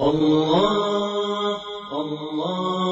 الله الله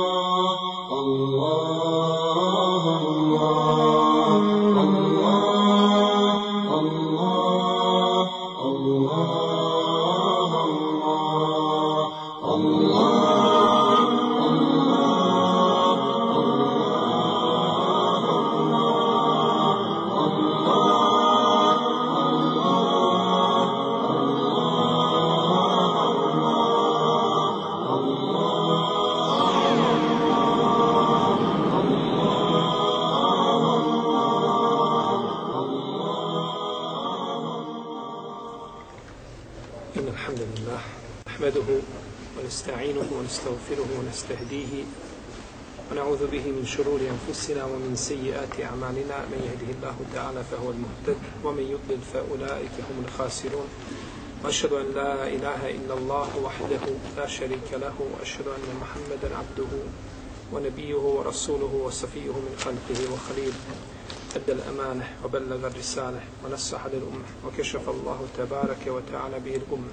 ونستغفره ونستهديه ونعوذ به من شرور أنفسنا ومن سيئات أعمالنا. من يهده الله تعالى فهو المهتد ومن يضلل فأولئك هم الخاسرون. وأشهد أن لا إله إلا الله وحده لا شريك له وأشهد أن محمدا عبده ونبيه ورسوله وصفيه من خلقه وخليله. أدى الأمانة وبلغ الرسالة ونصح للأمة وكشف الله تبارك وتعالى به الأمة.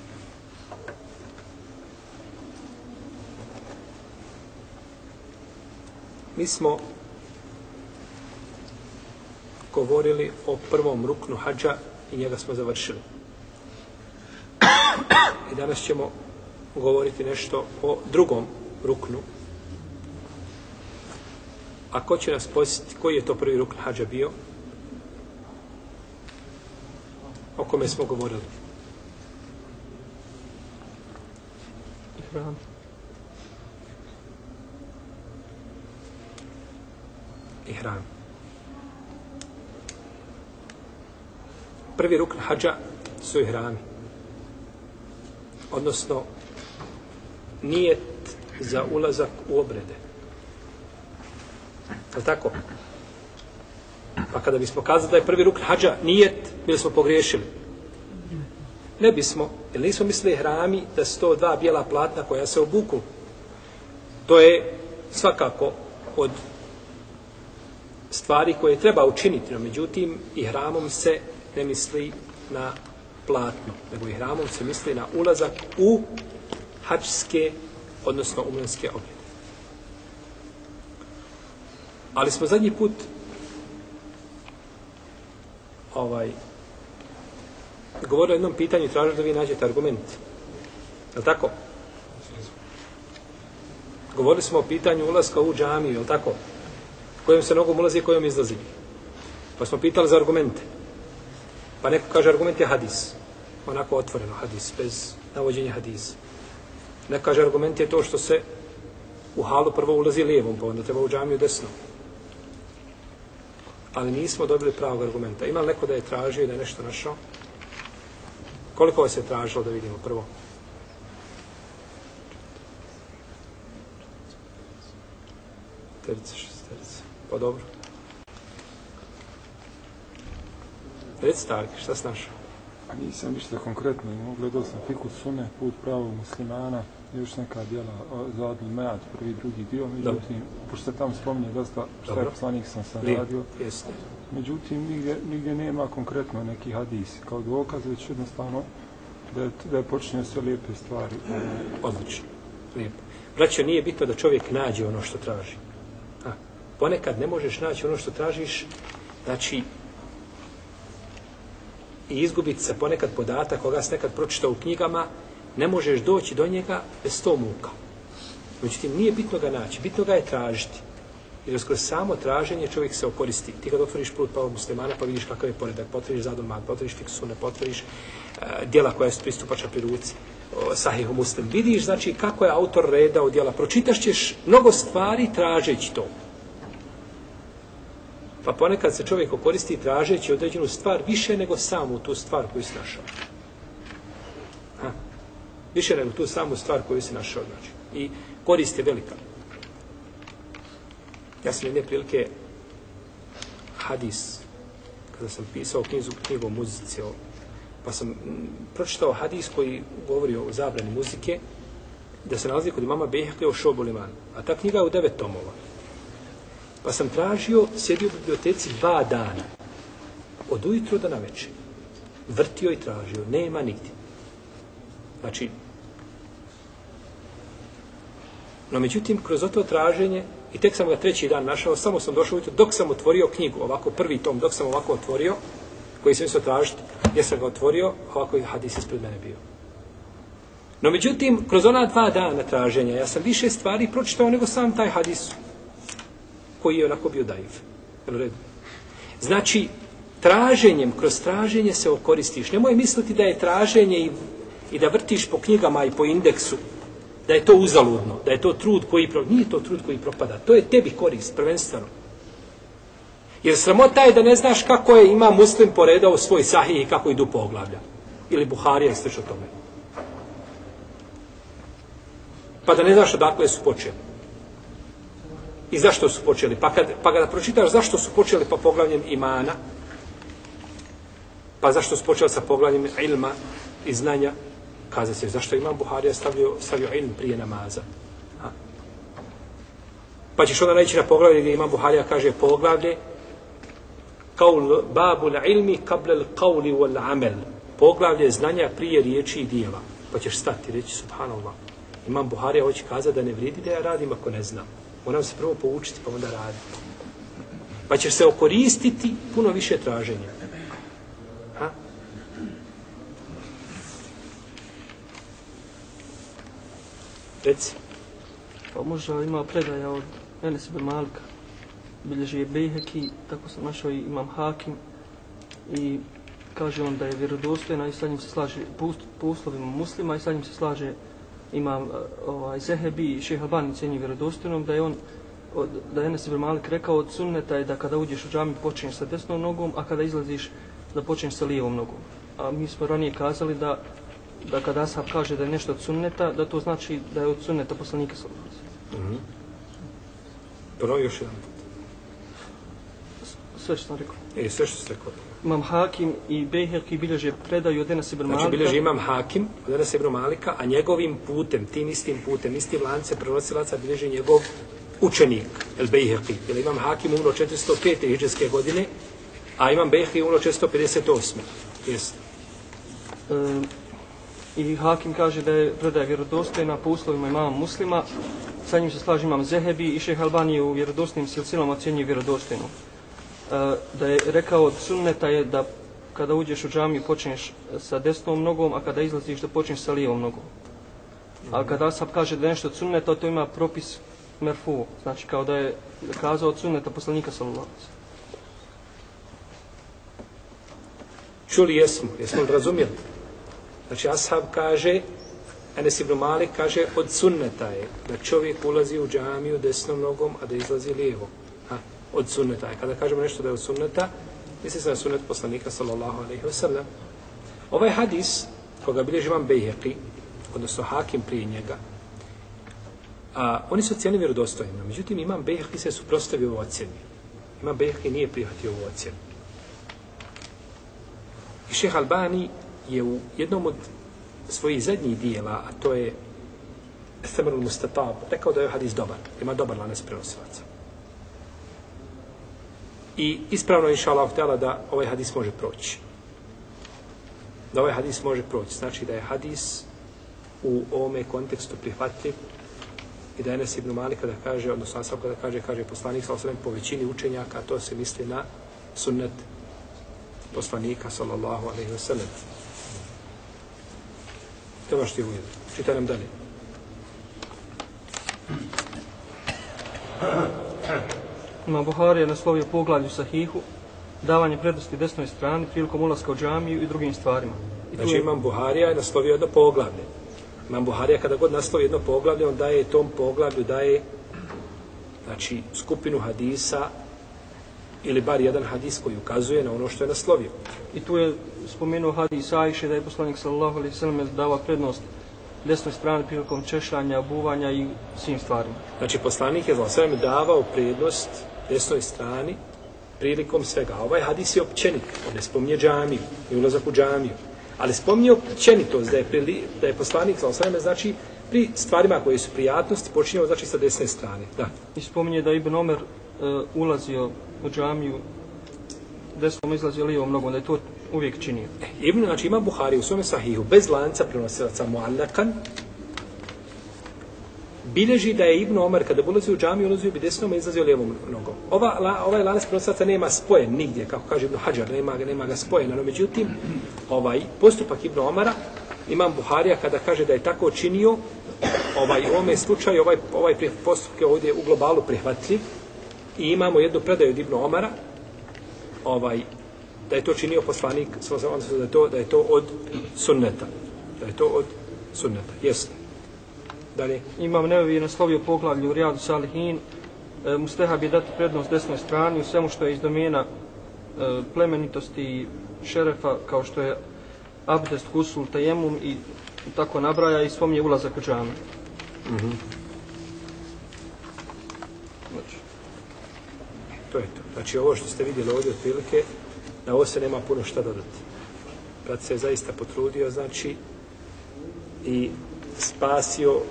Mi smo govorili o prvom ruknu hađa i njega smo završili. I danas ćemo govoriti nešto o drugom ruknu. A ko će nas posjetiti koji je to prvi rukn hađa bio? O kome smo govorili? Ihram. Ihram. Prvi rukn hađa su ihrami. Odnosno, nijet za ulazak u obrede. Je tako? Pa kada bismo kazali da je prvi rukn hađa nijet, bili smo pogriješili. Ne bismo, jer nismo mislili hrami da su to dva bijela platna koja se obuku. To je svakako od stvari koje treba učiniti, no međutim i hramom se ne misli na platno, nego i hramom se misli na ulazak u hačske, odnosno umrenske obrede. Ali smo zadnji put ovaj govorili o jednom pitanju i tražili da vi nađete argument. Je li tako? Govorili smo o pitanju ulaska u džamiju, je li tako? Kojom se nogom ulazi i kojom izlazi. Pa smo pitali za argumente. Pa neko kaže argument je hadis. Onako otvoreno hadis, bez navođenja hadisa. Neko kaže argument je to što se u halu prvo ulazi lijevom, pa onda treba u džamiju desno. Ali nismo dobili pravog argumenta. Ima li neko da je tražio i da je nešto našao? Koliko vas je tražilo da vidimo prvo? Terica. Pa dobro. Reci Tarki, šta si našao? Nisam ništa konkretno, imao gledao sam Fikus Sune, Put pravog muslimana, još neka dijela o, za Adil Mejad, prvi, drugi dio, međutim, pošto se tamo spominje dosta šta je poslanik sam sam Lijep, radio, jeste. međutim, nigdje, nigdje nema konkretno neki hadis, kao dokaz, već jednostavno da je, da je počinje sve lijepe stvari. Odlično. Lijepo. Braćo, nije bitno da čovjek nađe ono što traži. Ponekad ne možeš naći ono što tražiš, znači, i izgubiti se ponekad podatak koga se nekad pročitao u knjigama, ne možeš doći do njega bez to muka. Međutim, nije bitno ga naći, bitno ga je tražiti. Jer skroz samo traženje čovjek se okoristi. Ti kad otvoriš put pravog muslimana pa vidiš kakav je poredak, potvoriš zadom mat, potvoriš fiksune, potvoriš e, uh, dijela koja su pristupača pri ruci, o, muslim. Vidiš znači kako je autor redao dijela. Pročitaš ćeš mnogo stvari tražeći to. Pa ponekad se čovjek okoristi tražeći određenu stvar više nego samu tu stvar koju si našao. Ha? Više nego tu samu stvar koju si našao. Znači. I korist je velika. Ja sam jedne prilike hadis, kada sam pisao knjigu, knjigu o muzici, o, pa sam pročitao hadis koji govori o zabrani muzike, da se nalazi kod imama Behke o Šobuliman. A ta knjiga je u devet tomova. Pa sam tražio, sjedio u biblioteci dva dana. Od ujutru do navečer. Vrtio i tražio. Nema nigdje. Znači, no međutim, kroz to traženje, i tek sam ga treći dan našao, samo sam došao ujutro, dok sam otvorio knjigu, ovako prvi tom, dok sam ovako otvorio, koji sam mislio tražiti, gdje sam ga otvorio, ovako je hadis ispred mene bio. No međutim, kroz ona dva dana traženja, ja sam više stvari pročitao nego sam taj hadis koji je onako bio daiv. Jel redu? Znači, traženjem, kroz traženje se okoristiš. Nemoj misliti da je traženje i, i da vrtiš po knjigama i po indeksu, da je to uzaludno, da je to trud koji propada. nije to trud koji propada. To je tebi korist, prvenstveno. Jer sramota je da ne znaš kako je ima muslim poredao svoj sahih i kako idu poglavlja. Ili Buharija i sl. tome. Pa da ne znaš odakle su počeli. I zašto su počeli? Pa, kad, pa kada pročitaš zašto su počeli pa poglavljem imana, pa zašto su počeli sa poglavljem ilma i znanja, kaza se zašto imam Buharija stavio, stavio ilm prije namaza. Ha? Pa ćeš onda naći na poglavlje gdje imam Buharija kaže poglavlje kaul babul ilmi kablel kauli wal amel. Poglavlje znanja prije riječi i dijela. Pa ćeš stati reći subhanallah. Imam Buharija hoće kazati da ne vridi da ja radim ako ne znam. Moram se prvo poučiti pa onda raditi. Pa ćeš se okoristiti puno više traženja. Ha? Reci. Pa možda ima predaja od Enes ibn Malika. Bilježi je Bejheki, tako sam našao i imam Hakim. I kaže on da je vjerodostojna i sa njim se slaže po, po uslovima muslima i sa njim se slaže imam ovaj, Zehebi i Šeha Albani cijenji vjerodostojnom da je on od, da je Enes ibn Malik rekao od sunneta je da kada uđeš u džami počinješ sa desnom nogom, a kada izlaziš da počinješ sa lijevom nogom. A mi smo ranije kazali da da kada Ashab kaže da je nešto od sunneta, da to znači da je od sunneta poslanika sallallahu alejhi Mm -hmm. Prvo još jedan put. Sve što sam rekao. E, sve što ste rekao. Imam Hakim i Bejherki bilježe predaju od Enes ibn Malika. Znači, bilježi imam Hakim, od Enes ibn Malika, a njegovim putem, tim istim putem, istim lance prenosilaca bilježi njegov učenik, El Bejherki. Jer imam Hakim umro 405. hiđarske godine, a imam Bejherki umro 458. Jeste. I Hakim kaže da je predaja vjerodostojna po uslovima imama muslima. Sa njim se slaži imam Zehebi i šeh Albani u vjerodostojnim silsilama ocjenjuje vjerodostojnu. E, da je rekao od sunneta je da kada uđeš u džamiju počneš sa desnom nogom, a kada izlaziš da počneš sa lijevom nogom. A kada Asab kaže da je nešto od sunneta, to ima propis merfu, znači kao da je kazao od sunneta poslanika sallallahu. Čuli jesmo, jesmo li razumjeli? Znači, Ashab kaže, Enes ibn Malik kaže, od sunneta je da čovjek ulazi u džamiju desnom nogom, a da izlazi lijevo. Od sunneta A Kada kažemo nešto da je od sunneta, misli se na sunnet poslanika, sallallahu alaihi wa sallam. Ovaj hadis, koga bilježi vam Bejheqi, odnosno Hakim prije njega, a, oni su cijeli vjerodostojni. Međutim, imam Bejheqi se suprostavio u ocjeni. Imam Bejheqi nije prihvatio ovu ocjenu. I šeh Albani je u jednom od svojih zadnjih dijela, a to je Themerul Mustatab, rekao da je hadis dobar, ima dobar lanac prenosilaca. I ispravno je inša Allah htjela da ovaj hadis može proći. Da ovaj hadis može proći. Znači da je hadis u ovome kontekstu prihvatljiv i da je Enes ibn Malika da kaže, odnosno Asab kada kaže, kaže poslanik sa osrem po većini učenjaka, to se misli na sunnet poslanika sallallahu alaihi wasallam. To baš ti uvijek. Čitaj nam dalje. Ima Buharija naslovio poglavlju Sahihu, davanje prednosti desnoj strani prilikom ulaska u džamiju i drugim stvarima. I Znači je- imam Buharija je naslovio jedno poglavlje. Imam Buharija kada god naslovi jedno poglavlje, on daje tom poglavlju, daje znači skupinu hadisa ili bar jedan hadis koji ukazuje na ono što je naslovio. I tu je spomenuo hadis Ajše da je poslanik sallallahu alejhi ve sellem dava prednost desnoj strani prilikom češljanja, obuvanja i svim stvarima. Znači poslanik je za davao prednost desnoj strani prilikom svega. Ovaj hadis je općenit, on ne spominje džamiju i ulazak u džamiju. Ali spominje općenitost da je, prili, da je poslanik za osvrame, znači pri stvarima koje su prijatnosti počinjao znači sa desne strane. Da. I spominje da Ibn Omer uh, ulazio u džamiju desnom izlazio lijevom nogom, da je to uvijek činio. Ibn, znači ima Buhari u svome sahihu, bez lanca prenosilaca muallakan, bilježi da je Ibn Omar kada ulazi u džamiju, ulazio bi desnom i izlazio lijevom nogom. Ova, la, ovaj lanac prenosaca nema spojen nigdje, kako kaže Ibn Hajar, nema ga, nema ga spojena, no međutim, ovaj postupak Ibn Omara, imam Buharija kada kaže da je tako činio, ovaj, u ovome slučaju, ovaj, ovaj postupak je ovdje u globalu prihvatljiv, i imamo jednu predaju od Ibn Omara, ovaj, da je to činio poslanik, da je to, da je to od sunneta. Da je to od sunneta. jesno. Dalje. Imam Nevevi je naslovio poglavlje u Rijadu Salihin, e, Mustehab je dati prednost desnoj strani u svemu što je iz domena e, plemenitosti i šerefa, kao što je abdest, gusul, tajemum i tako nabraja i spominje ulazak u džame. Znači, To je to. Znači ovo što ste vidjeli ovdje otprilike, na ovo se nema puno šta dodati. Brat se je zaista potrudio, znači, i spasio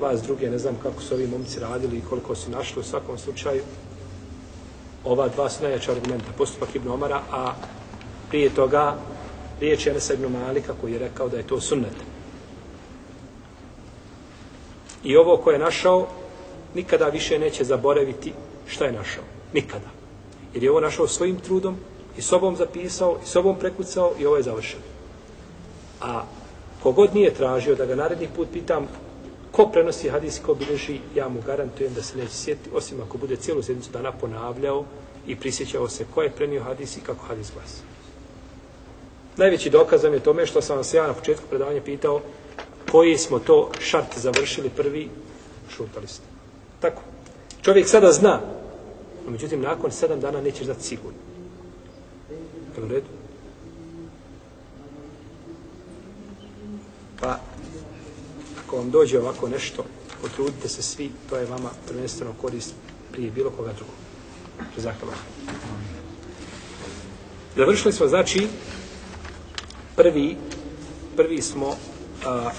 vas druge, ne znam kako su ovi momci radili i koliko su našli u svakom slučaju. Ova dva su najjača argumenta, postupak Ibn Omara, a prije toga riječ je Enesa Ibn Malika koji je rekao da je to sunnet. I ovo koje je našao, nikada više neće zaboraviti šta je našao. Nikada. Jer je ovo našao svojim trudom i sobom zapisao i sobom prekucao i ovo je završeno. A kogod nije tražio da ga naredni put pitam ko prenosi hadis, ko bilježi, ja mu garantujem da se neće sjetiti, osim ako bude cijelu sedmicu dana ponavljao i prisjećao se ko je prenio hadis i kako hadis glasi. Najveći dokaz vam je tome što sam vas ja na početku predavanja pitao koji smo to šart završili prvi, šutali ste. Tako. Čovjek sada zna, no međutim nakon sedam dana nećeš znati sigurno. Je u redu? Pa, ako vam dođe ovako nešto, potrudite se svi, to je vama prvenstveno korist prije bilo koga drugog. Zahvala. Završili smo, znači, prvi, prvi smo a,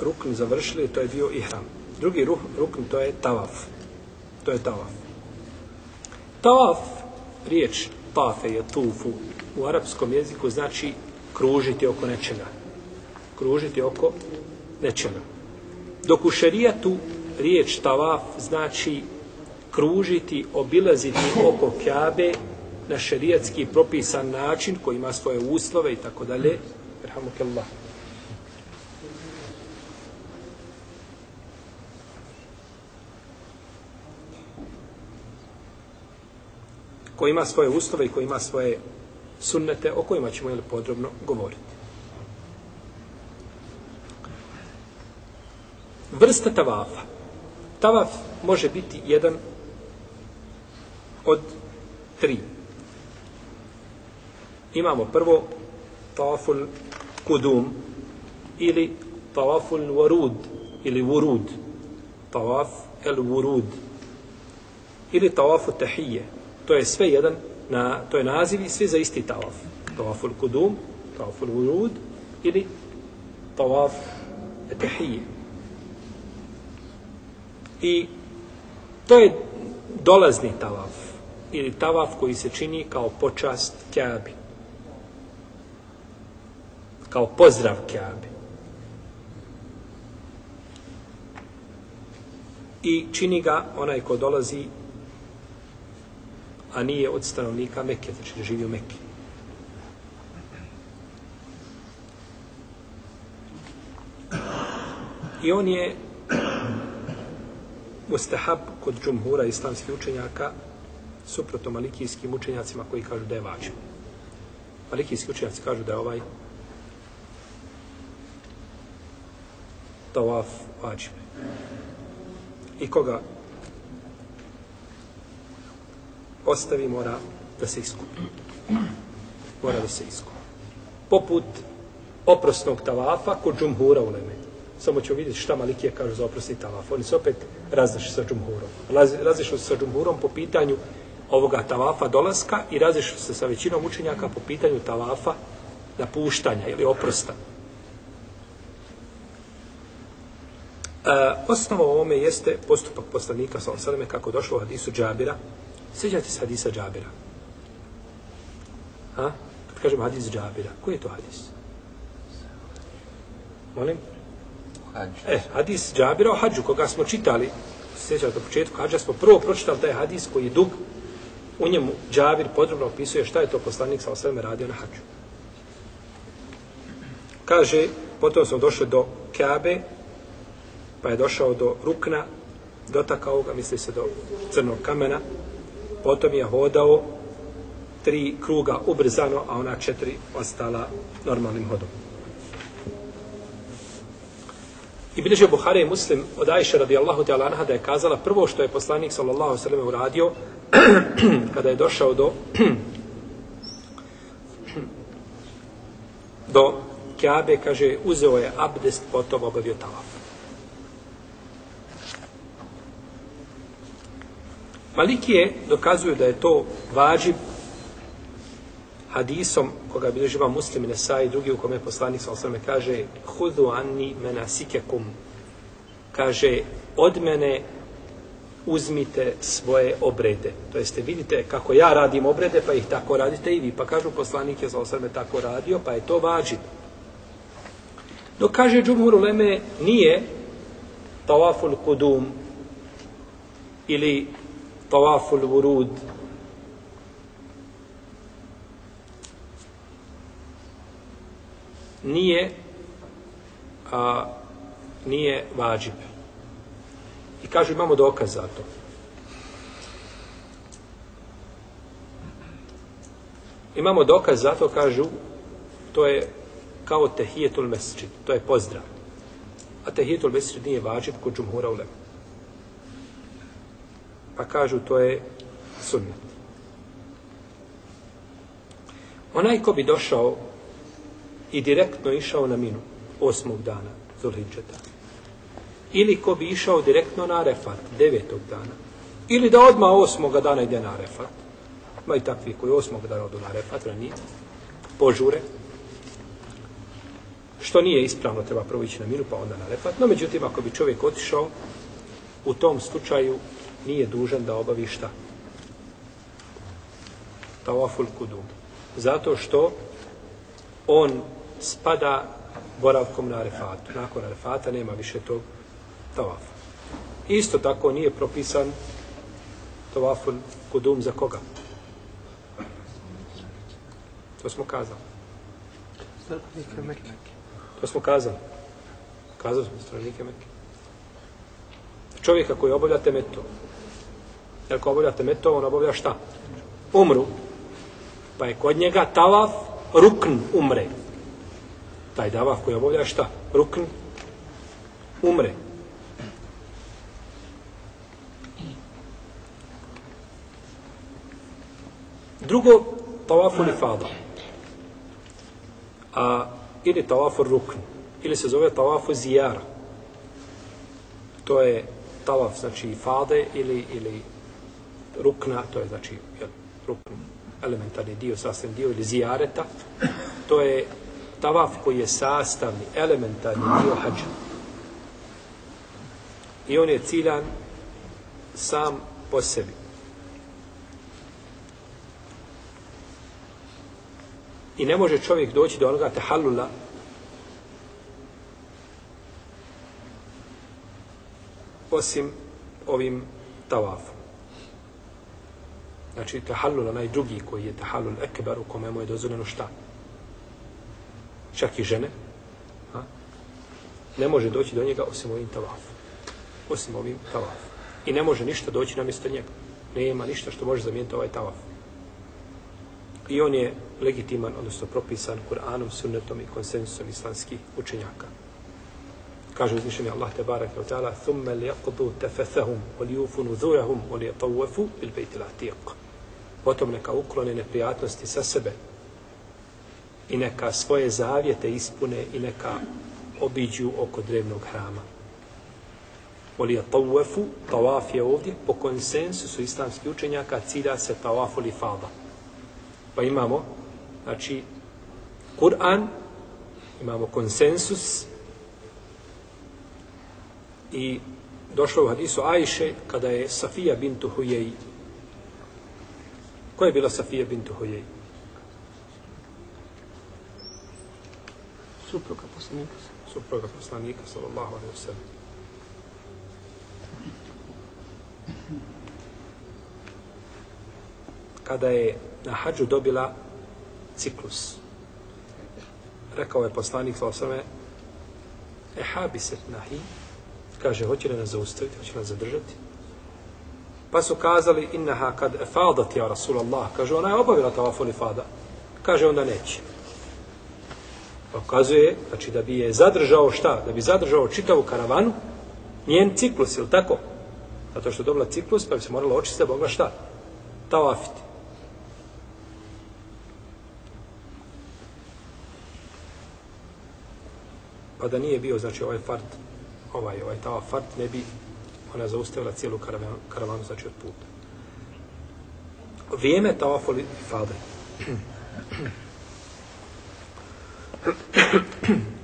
rukn završili, to je bio ihram. Drugi ruh, rukn, to je tavaf. To je tavaf. Tavaf, riječ tafe je tufu, u arapskom jeziku znači kružiti oko nečega. Kružiti oko nečega. Dok u šerijatu riječ tavaf znači kružiti, obilaziti oko Kjabe na šerijatski propisan način koji ima svoje uslove i tako dalje. Rahmukallah. koji ima svoje uslove i koji ima svoje sunnete o kojima ćemo jeli, podrobno govoriti. Vrsta tavafa. Tavaf može biti jedan od tri. Imamo prvo tavaful kudum ili tavaful warud ili wurud. Tavaf el wurud ili tavafu tahije. To je sve jedan, na, to je naziv i sve za isti tavaf. Tavaful kudum, tavaful wurud ili tavaf tahije. I to je dolazni tavaf ili tavaf koji se čini kao počast Kjabi. Kao pozdrav Kjabi. I čini ga onaj ko dolazi a nije od stanovnika Mekke, znači ne živi u Mekke. I on je mustahab kod džumhura islamskih učenjaka suprotno malikijskim učenjacima koji kažu da je vađib. Malikijski učenjaci kažu da je ovaj tawaf vađib. I koga ostavi mora da se iskupi. Mora da se iskupi. Poput oprosnog tavafa kod džumhura u Leme. Samo ćemo vidjeti šta Malikije kažu za oprosni tavaf. Oni se opet razliši sa džumhurom. Raz- se sa džumhurom po pitanju ovoga tavafa dolaska i razlišli se sa većinom učenjaka po pitanju tavafa napuštanja ili oprosta. E, osnova ovome jeste postupak poslanika sa osaleme kako došlo u hadisu Džabira. Sjećate se hadisa Džabira? Ha? Kad kažemo hadis Džabira, koji je to hadis? Molim? E, hadis Džabira o hađu, koga smo čitali, sjećate na početku hađa, smo prvo pročitali taj hadis koji je dug, u njemu Džabir podrobno opisuje šta je to poslanik sa osvrame radio na hađu. Kaže, potom smo došli do Kabe, pa je došao do Rukna, dotakao ga, misli se do crnog kamena, potom je hodao tri kruga ubrzano, a ona četiri ostala normalnim hodom. I bilježe Buhari i Muslim od Ajše radijallahu ta'ala anha da je kazala prvo što je poslanik sallallahu sallam uradio kada je došao do do Kjabe, kaže, uzeo je abdest, potom obavio tavaf. Malikije dokazuju da je to vađib hadisom koga bilježi vam muslim i drugi u kome je poslanik sa osvrame kaže hudu anni menasikekum kaže od mene uzmite svoje obrede. To jeste vidite kako ja radim obrede, pa ih tako radite i vi. Pa kažu poslanik je sa osvrame tako radio, pa je to vađib. Dok kaže Džumhur Uleme nije tawaful kudum ili tawaful vurud nije a, nije vađib. I kažu imamo dokaz za to. Imamo dokaz za to, kažu, to je kao tehijetul mesčid, to je pozdrav. A tehijetul mesčid nije vađib kod džumhura ulema. Pa kažu to je sunnet. Onaj ko bi došao i direktno išao na minu osmog dana Zulhidžeta. Ili ko bi išao direktno na Arefat devetog dana. Ili da odmah osmoga dana ide na Arefat. Ima i takvi koji osmog dana odu na Arefat, ranije, požure. Što nije ispravno, treba prvo ići na minu, pa onda na Arefat. No, međutim, ako bi čovjek otišao, u tom slučaju nije dužan da obavi šta? Tawaful kudum. Zato što on spada boravkom na arefatu. Nakon arefata nema više tog tavafa. Isto tako nije propisan tavaful kudum za koga? To smo kazali. Stanovnike Mekke. To smo kazali. Kazali smo stanovnike Mekke. Čovjeka koji obavlja temeto. Jer ako obavlja temeto, on obavlja šta? Umru. Pa je kod njega tavaf rukn umre. Taj davav koji obavlja šta? Rukn umre. Drugo, tavafu li fada. A, ili tavafu rukn. Ili se zove tavafu zijara. To je tavaf, znači fade ili, ili rukna, to je znači jel, rukn, elementarni dio, sasvim dio ili zijareta. To je tavaf koji je sastavni, elementarni dio hađa. I on je ciljan sam po sebi. I ne može čovjek doći do onoga tehallula osim ovim tavafom. Znači, tahallul, onaj drugi koji je tahallul ekber, u kome mu je dozvoljeno šta? čak i žene, a, ne može doći do njega osim ovim tavafom. Osim ovim tavafom. I ne može ništa doći namjesto njega. Nema ništa što može zamijeniti ovaj tavaf. I on je legitiman, odnosno propisan Kur'anom, sunnetom i konsensusom islamskih učenjaka. Kaže uzmišljeni Allah te barak wa ta'ala ثُمَّ لِيَقْضُوا تَفَثَهُمْ وَلِيُفُنُوا ذُوَهُمْ وَلِيَطَوَّفُوا بِالْبَيْتِ الْعَتِيقُ Potom neka uklone neprijatnosti sa sebe i neka svoje zavjete ispune i neka obiđu oko drevnog hrama. Volija tawafu, tawaf je ovdje, po konsensusu islamskih učenjaka cilja se tawafu li fada. Pa imamo, znači, Kur'an, imamo konsensus i došlo u hadisu Ajše kada je Safija bintu Hujeji. Ko je bila Safija bintu Hujeji? Supruga poslanika. supruga poslanika, sallallahu alaihi wa sallam. Kada je na hađu dobila ciklus, rekao je poslanik, sallallahu alaihi wa sallam, e habiset nahi, kaže, hoće li nas zaustaviti, hoće li nas zadržati? Pa su kazali, innaha kad efadat ja Rasulallah, kaže, ona je obavila tavaful ifada. Kaže, onda neće. Pa ukazuje, znači da bi je zadržao šta? Da bi zadržao čitavu karavanu, njen ciklus, ili tako? Zato što je dobila ciklus, pa bi se morala očistiti da mogla šta? Tavafiti. Pa da nije bio, znači, ovaj fart, ovaj, ovaj tava fart, ne bi ona zaustavila cijelu karavanu, karavanu znači, od puta. Vrijeme tavafoli fade.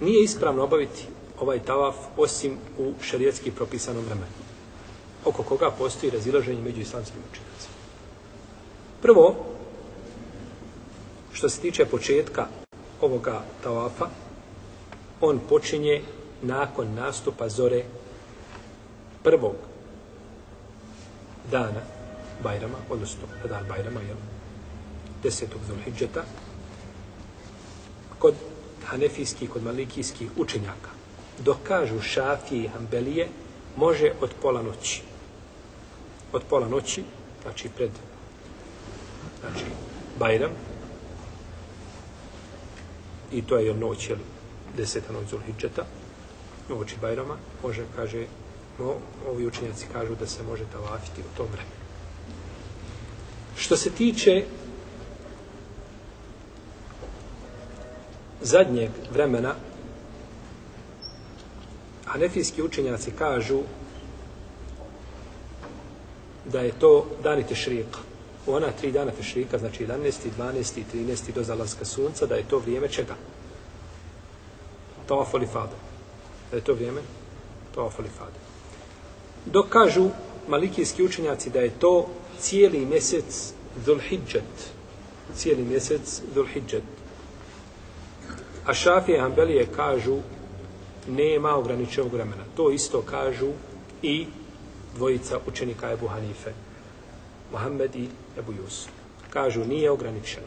Nije ispravno obaviti ovaj tavaf osim u šarijetski propisanom vremenu. Oko koga postoji razilaženje među islamskim učenicima. Prvo, što se tiče početka ovoga tavafa, on počinje nakon nastupa zore prvog dana Bajrama, odnosno na dan Bajrama, jel? desetog Zulhidžeta, kod hanefijskih, kod malikijskih učenjaka, dokažu šafije i hambelije, može od pola noći. Od pola noći, znači pred znači, Bajram, i to je jel, noć, jel, deseta noć Zulhidžeta, noći Bajrama, može, kaže, no, ovi učenjaci kažu da se može tavafiti u tom vremenu. Što se tiče zadnjeg vremena, hanefijski učenjaci kažu da je to dani tešrika. U ona tri dana tešrika, znači 11. 12. i 13. do zalaska sunca, da je to vrijeme čega? Tawaf ili fada. Da je to vrijeme? Tawaf ili fada. Dok kažu malikijski učenjaci da je to cijeli mjesec Dhul-Hidžet. Cijeli mjesec Dhul-Hidžet. A Šafije Hanbelije kažu nema ograničenog vremena. To isto kažu i dvojica učenika Ebu Hanife. Mohamed i Ebu Yusuf. Kažu nije ograničeno.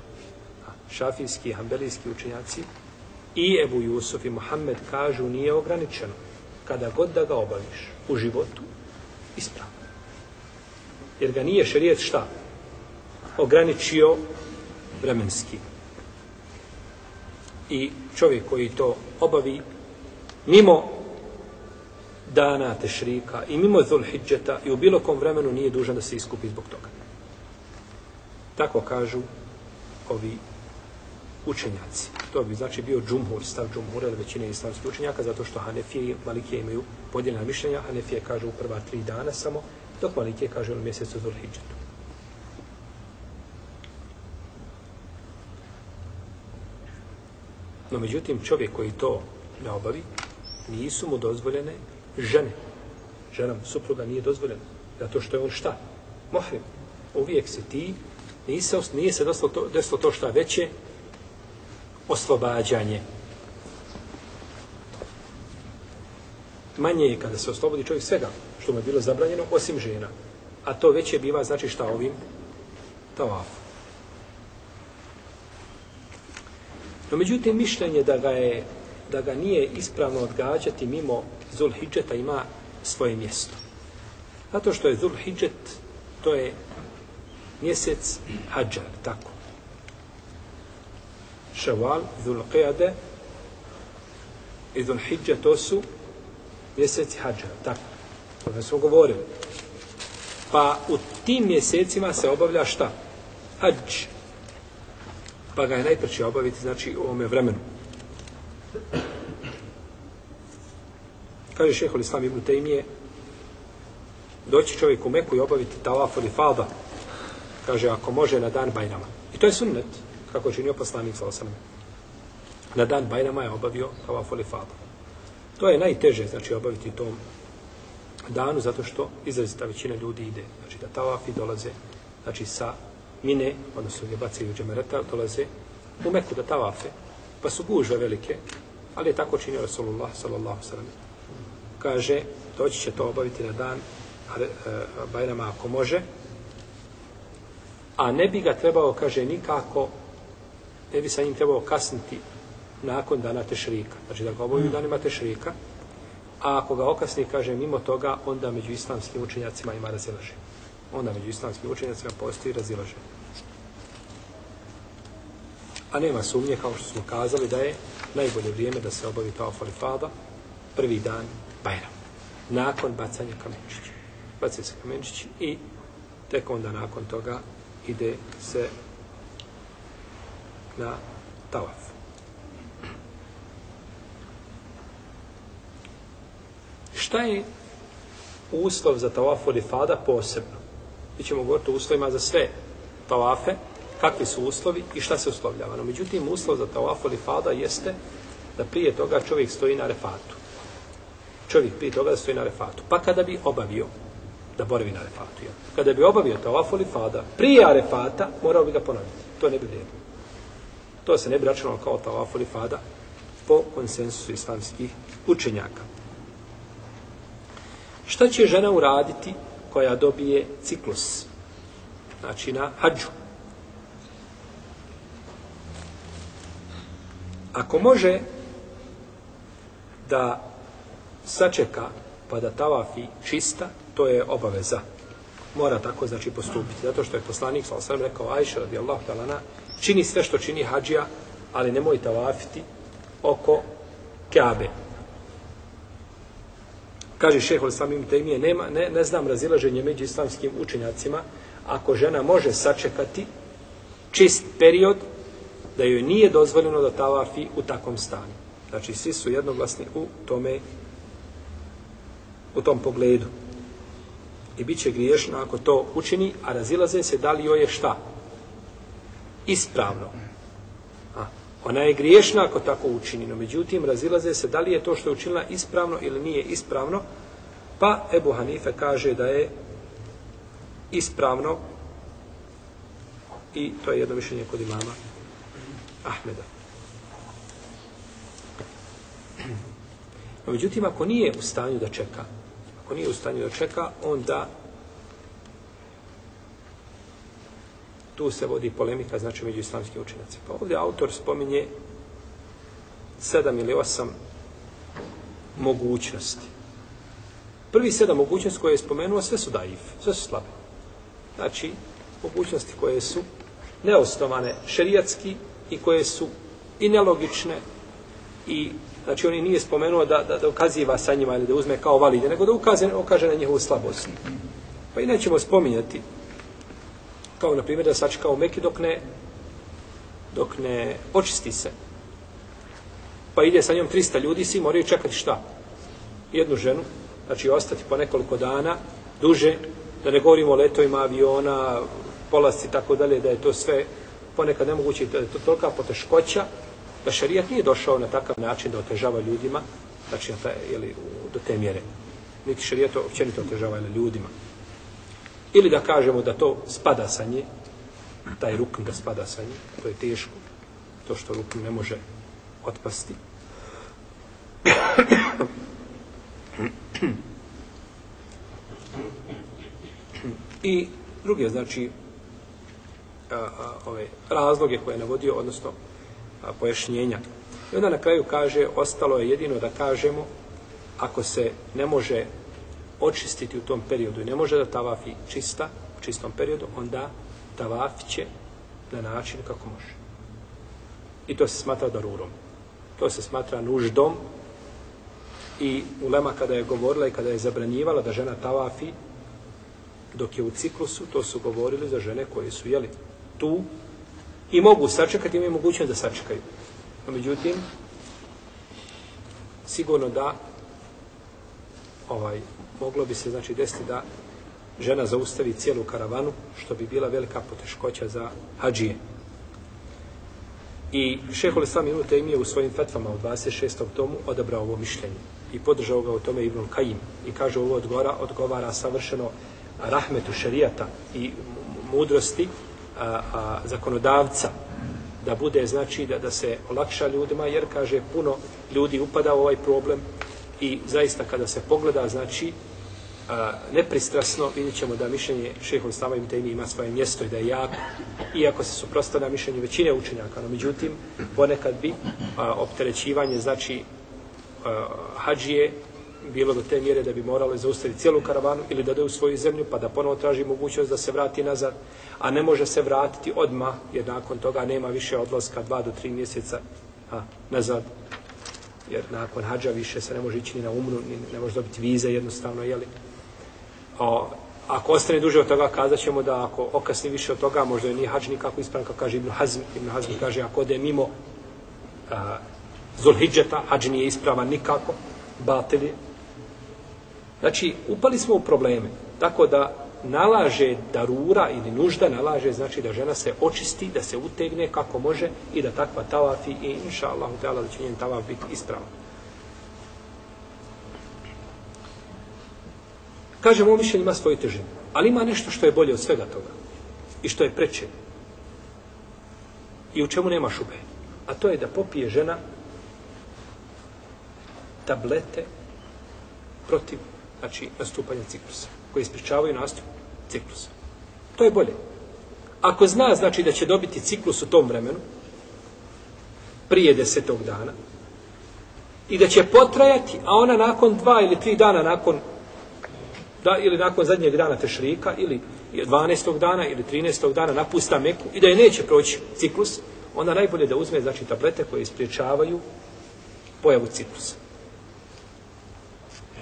Šafijski i hanbelijski učenjaci i Ebu Yusuf i Mohamed kažu nije ograničeno. Kada god da ga obaviš u životu, ispravno. Jer ga nije šerijet šta? Ograničio vremenski. I čovjek koji to obavi mimo dana tešrika i mimo zulhidžeta i u bilo kom vremenu nije dužan da se iskupi zbog toga. Tako kažu ovi učenjaci. To bi znači bio džumhur, stav džumhura ili većine islamskih učenjaka, zato što Hanefije i Malikije imaju podijeljena mišljenja. Hanefije kažu u prva tri dana samo, dok Malike kaže u mjesecu Zulhidžetu. No međutim, čovjek koji to ne obavi, nisu mu dozvoljene žene. Žena supruga nije dozvoljena. Zato što je on šta? Mohrim. Uvijek se ti, nije se, nije se desilo to, desilo to šta veće, oslobađanje. Manje je kada se oslobodi čovjek svega što mu je bilo zabranjeno, osim žena. A to veće biva, znači šta ovim? Tavafu. No, međutim, mišljenje da ga je da ga nije ispravno odgađati mimo Zulhidžeta ima svoje mjesto. Zato što je Zulhidžet, to je mjesec hađa, tako. Ševal, Zulqeade i Zulhidžet, to su mjeseci hađa, tako. To smo govorili. Pa u tim mjesecima se obavlja šta? Hađ. Pa ga je najpreće obaviti, znači, u ovome vremenu. Kaže šehol Islam ibn Tejmije, doći čovjek u Meku i obaviti tavaf ili fada, kaže, ako može na dan Bajrama. I to je sunnet, kako je činio poslanik sa osanem. Na dan Bajrama je obavio tavaf ili fada. To je najteže, znači, obaviti tom danu, zato što izrazita većina ljudi ide. Znači, da tavafi dolaze, znači, sa mine, odnosno gdje bacaju džemereta, dolaze u Meku da tavafe. Pa su gužve velike, ali je tako činio Rasulullah, sallallahu sallam. Kaže, doći će to obaviti na dan e, Bajrama ako može, a ne bi ga trebao, kaže, nikako, ne bi sa njim trebao kasniti nakon dana tešrika. Znači da ga oboju mm. danima tešrika, a ako ga okasni, kaže, mimo toga, onda među islamskim učenjacima ima razilaže. Onda među islamskim učenjacima postoji razilaže. A nema sumnje, kao što smo kazali, da je najbolje vrijeme da se obavi tawaf fada prvi dan Bajram. Nakon bacanja kamenčića. Bacaju se kamenčići i tek onda nakon toga ide se na tawaf. Šta je uslov za tawaf ili posebno? Mi ćemo govoriti o uslovima za sve tavafe, kakvi su uslovi i šta se uslovljava. No, međutim, uslov za tawaf ili jeste da prije toga čovjek stoji na refatu. Čovjek prije toga stoji na refatu. Pa kada bi obavio da boravi na refatu, ja. kada bi obavio tavaf ili fada prije refata, morao bi ga ponoviti. To ne bi vrijedno. To se ne bi računalo kao tavaf ili fada po konsensusu islamskih učenjaka. Šta će žena uraditi koja dobije ciklus? Znači na hađu. Ako može da sačeka pa da tavafi čista, to je obaveza. Mora tako znači postupiti. Zato što je poslanik, sa osam rekao, Ajša radijallahu talana, čini sve što čini hađija, ali nemoj tavafiti oko Kabe. Kaže šehol samim temije, nema, ne, ne znam razilaženje među islamskim učenjacima, ako žena može sačekati čist period, da joj nije dozvoljeno da tavafi u takvom stanju. Znači, svi su jednoglasni u tome, u tom pogledu. I bit će griješna ako to učini, a razilaze se da li joj je šta? Ispravno. Ona je griješna ako tako učini, no međutim, razilaze se da li je to što je učinila ispravno ili nije ispravno, pa Ebu Hanife kaže da je ispravno i to je jedno mišljenje kod imama Ahmeda. No, međutim, ako nije u stanju da čeka, ako nije u stanju da čeka, onda tu se vodi polemika, znači, među islamskim učenjacima. Pa ovdje autor spominje sedam ili osam mogućnosti. Prvi sedam mogućnosti koje je spomenuo, sve su daif, sve su slabe. Znači, mogućnosti koje su neosnovane šerijatski i koje su i nelogične i znači oni nije spomenuo da, da, da ukaziva sa njima ili da uzme kao valide, nego da ukaze, ukaže na njihovu slabost. Pa i nećemo spominjati kao na primjer da sačeka u Meki dok ne dok ne očisti se. Pa ide sa njom 300 ljudi, svi moraju čekati šta? Jednu ženu, znači ostati po nekoliko dana, duže, da ne govorimo o letovima aviona, polasci i tako dalje, da je to sve ponekad nemoguće, da je to tolika poteškoća, da šarijat nije došao na takav način da otežava ljudima, znači ta, jeli, do te mjere. Niti šarijat općenito otežava ljudima. Ili da kažemo da to spada sa nje, taj rukn da spada sa nje, to je teško, to što rukn ne može otpasti. I druge, znači, a, a, ove razloge koje je navodio, odnosno a, pojašnjenja. I onda na kraju kaže, ostalo je jedino da kažemo, ako se ne može očistiti u tom periodu i ne može da tavafi čista, u čistom periodu, onda tavaf će na način kako može. I to se smatra darurom. To se smatra nuždom i ulema kada je govorila i kada je zabranjivala da žena tavafi dok je u ciklusu, to su govorili za žene koje su jeli tu i mogu sačekati, imaju mogućnost da sačekaju. No, međutim, sigurno da ovaj moglo bi se znači desiti da žena zaustavi cijelu karavanu, što bi bila velika poteškoća za hađije. I šehol Islam Ibn Taymi je u svojim fetvama u 26. tomu odabrao ovo mišljenje i podržao ga u tome Ibn Kajim i kaže ovo odgovara, odgovara savršeno rahmetu šerijata i mudrosti a, a, zakonodavca da bude znači da, da se olakša ljudima jer kaže puno ljudi upada u ovaj problem i zaista kada se pogleda znači a, nepristrasno vidjet ćemo da mišljenje šeho Islama ibn Taymi ima svoje mjesto i da je jako iako se suprostavlja mišljenju većine učenjaka no međutim ponekad bi a, opterećivanje znači a, hađije bilo do te mjere da bi moralo zaustaviti cijelu karavanu ili da ode u svoju zemlju pa da ponovo traži mogućnost da se vrati nazad, a ne može se vratiti odma jer nakon toga nema više odlaska dva do tri mjeseca a, nazad jer nakon hađa više se ne može ići ni na umru, ni ne može dobiti vize jednostavno, jeli. O, ako ostane duže od toga, kazat ćemo da ako okasni više od toga, možda je nije hađ nikako ispravan, kako kaže Ibn Hazm. Ibn Hazm kaže, ako ode mimo a, Zulhidžeta, hađ nije ispravan nikako, batili. Znači, upali smo u probleme. Tako da nalaže darura ili nužda nalaže, znači da žena se očisti, da se utegne kako može i da takva tavafi i inša Allah, da će njen tavaf biti ispravan. Kažem, ovo mišljenje ima svoju težinu. Ali ima nešto što je bolje od svega toga. I što je preče. I u čemu nema šube. A to je da popije žena tablete protiv znači, nastupanja ciklusa. Koji ispričavaju nastup ciklusa. To je bolje. Ako zna, znači, da će dobiti ciklus u tom vremenu, prije desetog dana, i da će potrajati, a ona nakon dva ili tri dana nakon da, ili nakon zadnjeg dana tešrika, ili 12. dana ili 13. dana napusta meku i da je neće proći ciklus, onda najbolje da uzme znači tablete koje ispriječavaju pojavu ciklusa.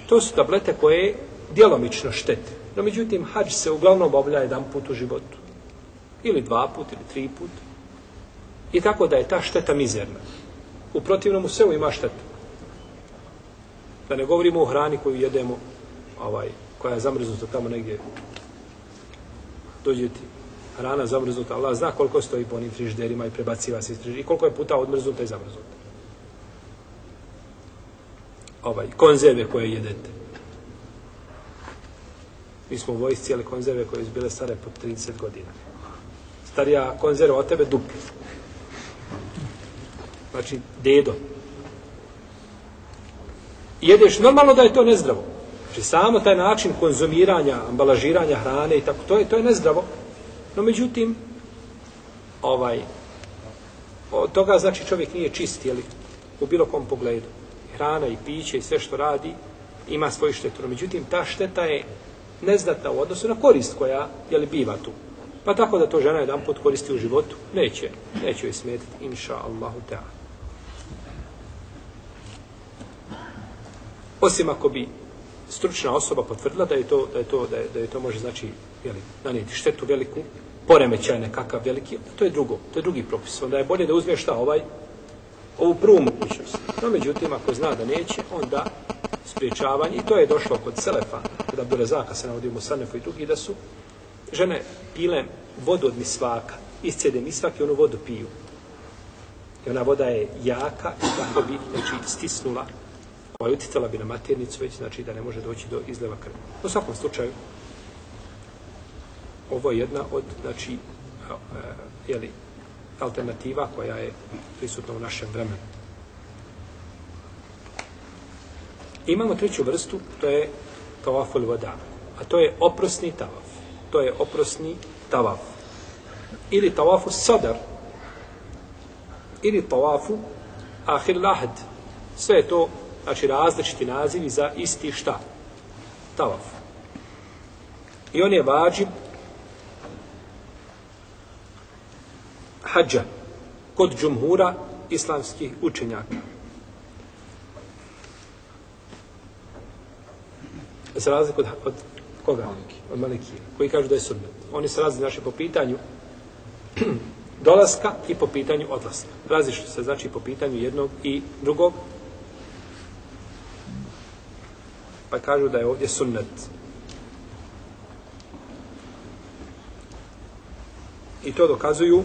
To su tablete koje djelomično štete. No međutim, hađ se uglavnom obavlja jedan put u životu. Ili dva put, ili tri put. I tako da je ta šteta mizerna. U protivnom u svemu ima šteta. Da ne govorimo o hrani koju jedemo ovaj, koja je zamrznuta tamo negdje dođe ti hrana zamrznuta, Allah zna koliko stoji po onim frižderima i prebaciva se iz friždera i koliko je puta odmrznuta i zamrznuta. Ovaj, konzerve koje jedete. Mi smo u vojsci konzerve koje su bile stare po 30 godina. Starija konzerva od tebe dupli. Znači, dedo. Jedeš, normalno da je to nezdravo. Znači samo taj način konzumiranja, ambalažiranja hrane i tako, to je, to je nezdravo. No međutim, ovaj, od toga znači čovjek nije čist, jeli, u bilo kom pogledu. Hrana i piće i sve što radi ima svoju štetu. No međutim, ta šteta je neznatna u odnosu na korist koja, jeli, biva tu. Pa tako da to žena jedan put koristi u životu, neće, neće joj smetiti, inša Allahu ta'ala. Osim ako bi stručna osoba potvrdila da je to da je to da je, da je to može znači je li nanijeti štetu veliku poremećaj nekakav veliki to je drugo to je drugi propis. Onda je bolje da uzme šta ovaj ovu prvu mogućnost. No međutim ako zna da neće onda spriječavanje i to je došlo kod Selefa kod Abdurazaka se navodi u Musanefu i drugi da su žene pile vodu od misvaka iscede misvak i onu vodu piju. I ona voda je jaka i tako bi znači, stisnula ovaj uticala bi na maternicu već znači da ne može doći do izleva krvi. U svakom slučaju ovo je jedna od znači je li alternativa koja je prisutna u našem vremenu. Imamo treću vrstu, to je tavaful voda. A to je oprosni tavaf. To je oprosni tavaf. Ili tavafu sadar. Ili tavafu ahir lahd. Sve je to, znači različiti nazivi za isti šta? Tavaf. I on je vađib hađa kod džumhura islamskih učenjaka. Za razliku od, od koga? Od Malikije. Koji kažu da je sunnet. Oni se razli znači po pitanju dolaska i po pitanju odlaska. Različite se znači po pitanju jednog i drugog. Pa kažu da je ovdje sunnet. I to dokazuju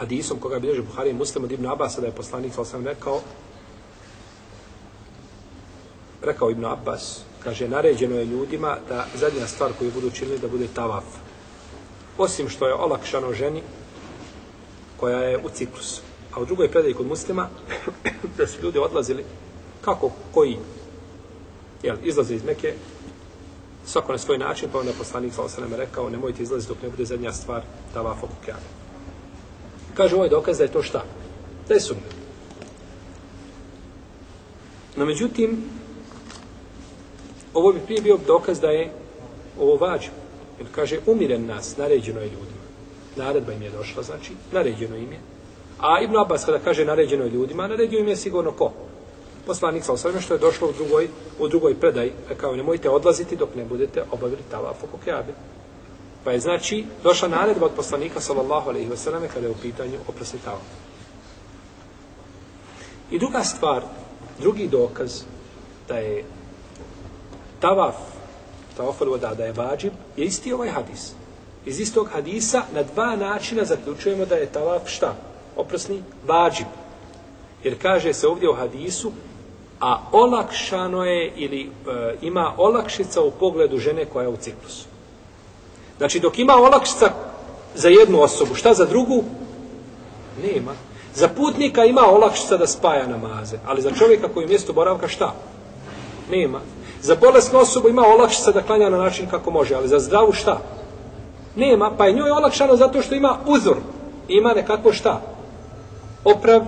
hadisom koga bilježi Buhari i Muslim od Ibn Abasa da je poslanik sa sam rekao rekao Ibn Abbas kaže naređeno je ljudima da zadnja stvar koju budu činili da bude tavaf osim što je olakšano ženi koja je u ciklusu a u drugoj predaji kod muslima da su ljudi odlazili kako koji jel, izlaze iz Meke svako na svoj način pa onda poslanik sa osam rekao nemojte izlaziti dok ne bude zadnja stvar tavaf oko kjave Kaže ovaj dokaz da je to šta? Da je sunnet. No međutim, ovo bi prije bio dokaz da je ovo vađu. Jer kaže, umiren nas, naređeno je ljudima. Naredba im je došla, znači, naređeno im je. A Ibn Abbas kada kaže naređeno je ljudima, naredio im je sigurno ko? Poslanik sa osvrame što je došlo u drugoj, u drugoj predaj, kao nemojte odlaziti dok ne budete obavili tavaf oko kjabe. Pa je znači došla naredba od poslanika sallallahu alejhi ve selleme kada je u pitanju oprostitavanje. I druga stvar, drugi dokaz da je tavaf, tavaf voda da je vađib, je isti ovaj hadis. Iz istog hadisa na dva načina zaključujemo da je tavaf šta? Oprosni, vađib. Jer kaže se ovdje u hadisu, a olakšano je ili e, ima olakšica u pogledu žene koja je u ciklusu. Znači, dok ima olakšica za jednu osobu, šta za drugu? Nema. Za putnika ima olakšica da spaja namaze, ali za čovjeka koji je mjesto boravka šta? Nema. Za bolesnu osobu ima olakšica da klanja na način kako može, ali za zdravu šta? Nema, pa je njoj olakšano zato što ima uzor. Ima nekako šta? Oprav,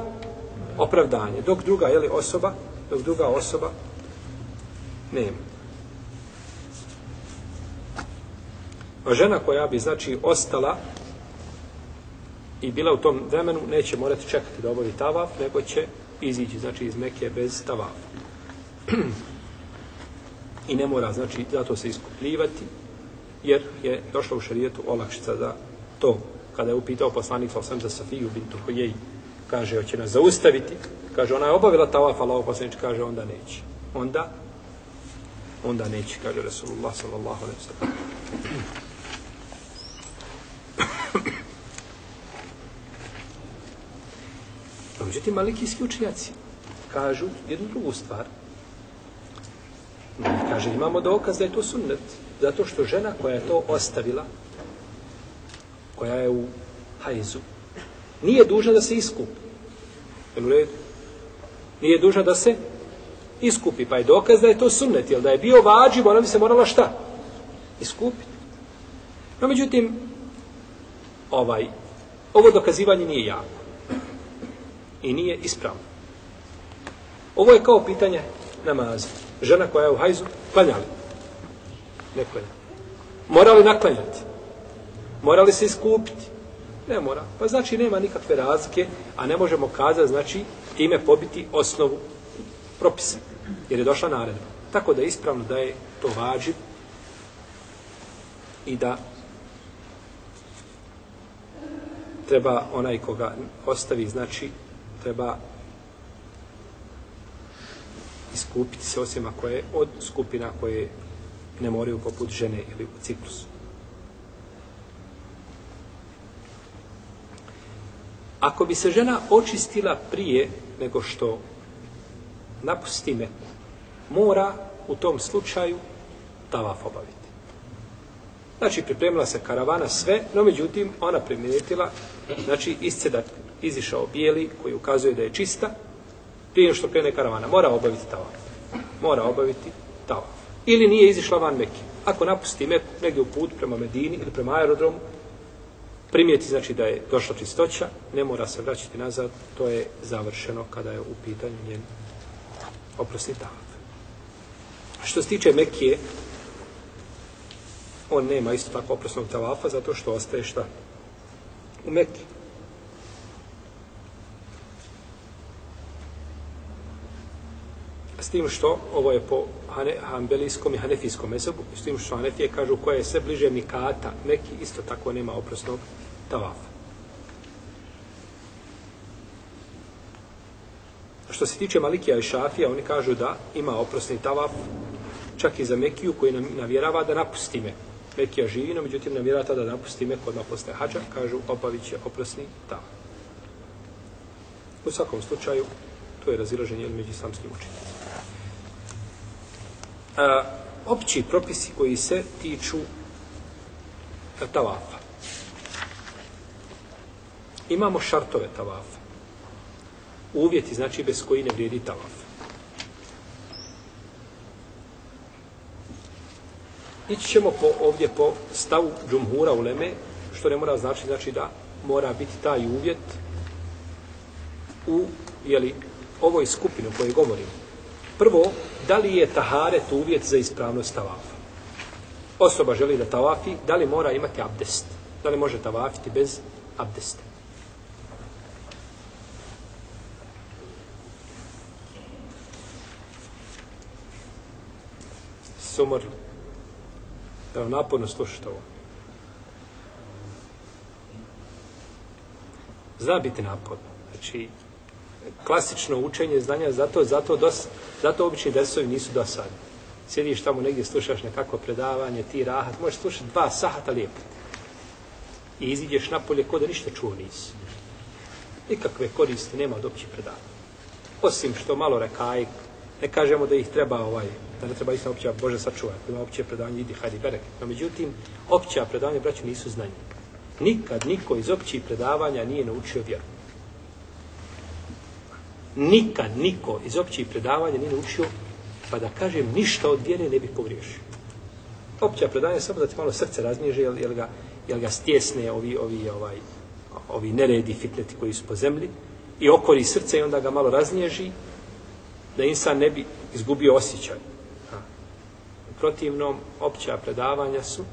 opravdanje. Dok druga, je li, osoba, dok druga osoba, nema. A žena koja bi, znači, ostala i bila u tom vremenu, neće morati čekati da obavi tavaf, nego će izići, znači, iz Mekije bez tavafa. I ne mora, znači, zato se iskupljivati, jer je došla u šarijetu olakšica za to. Kada je upitao poslanik sa osam za Safiju bintu Hojej, kaže, hoće nas zaustaviti, kaže, ona je obavila tavaf, Allah poslanič kaže, onda neće. Onda, onda neće, kaže Rasulullah sallallahu alaihi sallam. No, međutim, malikijski učenjaci kažu jednu drugu stvar. Kaže, imamo dokaz da je to sunnet. Zato što žena koja je to ostavila, koja je u hajzu, nije dužna da se iskupi. Jel u redu? Nije dužna da se iskupi. Pa je dokaz da je to sunnet. Jel da je bio vađiv, ona bi se morala šta? Iskupiti. No, međutim, ovaj, ovo dokazivanje nije javno. i nije ispravno. Ovo je kao pitanje namaza. Žena koja je u hajzu, klanja li? Ne klanja. Mora li naklanjati? Mora li se iskupiti? Ne mora. Pa znači nema nikakve razlike, a ne možemo kazati, znači, time pobiti osnovu propisa. Jer je došla naredba. Tako da je ispravno da je to vađiv i da treba onaj koga ostavi, znači, treba iskupiti se osim ako je od skupina koje ne moraju poput žene ili u ciklusu. Ako bi se žena očistila prije nego što napusti me, mora u tom slučaju tavaf obaviti. Znači, pripremila se karavana sve, no međutim, ona primijetila, znači, iscedak izišao bijeli, koji ukazuje da je čista, prije što krene karavana, mora obaviti tavaf. Mora obaviti tavaf. Ili nije izišla van Mekke. Ako napusti Meku negdje u put prema Medini ili prema aerodromu, primijeti znači da je došla čistoća, ne mora se vraćati nazad, to je završeno kada je u pitanju njen oprosni tavaf. Što se tiče Mekije, on nema isto tako oprosnog tavafa zato što ostaje šta? U Mekiji. S tim što, ovo je po hanbelijskom i hanefijskom mesebu, s tim što hanefije kažu koja je sve bliže Mikata, neki isto tako nema oprosnog tavafa. Što se tiče Malikija i Šafija, oni kažu da ima oprosni tavaf čak i za Mekiju koji nam navjerava da napusti me. Mekija živi, no međutim navjerava tada da napusti me kod posle hađa, kažu obavit će oprosni tavaf. U svakom slučaju, to je razilaženje među islamskim učiteljima. A, opći propisi koji se tiču tavafa. Imamo šartove tavafa. Uvjeti, znači, bez koji ne vrijedi tavaf. Ići ćemo po, ovdje po stavu džumhura u Leme, što ne mora znači, znači da mora biti taj uvjet u jeli, ovoj skupini o kojoj govorimo. Prvo, da li je taharet uvjet za ispravnost tavafa? Osoba želi da tavafi, da li mora imati abdest? Da li može tavafiti bez abdesta? Se Da vam naporno slušate ovo. Zna biti naporno. Znači, klasično učenje znanja, zato, zato, dos, zato obični desovi nisu dosadni. Sjediš tamo negdje, slušaš nekako predavanje, ti rahat, možeš slušati dva sahata lijepo. I iziđeš napolje kod da ništa čuo nisi. Nikakve koristi nema od općih predavanja. Osim što malo rekaj, ne kažemo da ih treba ovaj, da ne treba istina opća Bože sačuvati, ima opće predavanje, idi, hajdi, berek. No međutim, opća predavanja, braću, nisu znanje. Nikad niko iz općih predavanja nije naučio vjeru nikad niko iz općih predavanja nije naučio, pa da kažem ništa od vjere ne bi pogriješio. Opća predavanja samo da ti malo srce razmiježe, jel, jel, ga, jel ga stjesne ovi, ovi, ovaj, ovi neredi, fitneti koji su po zemlji, i okori srce i onda ga malo raznježi, da insan ne bi izgubio osjećaj. Ha. U protivnom, opća predavanja su,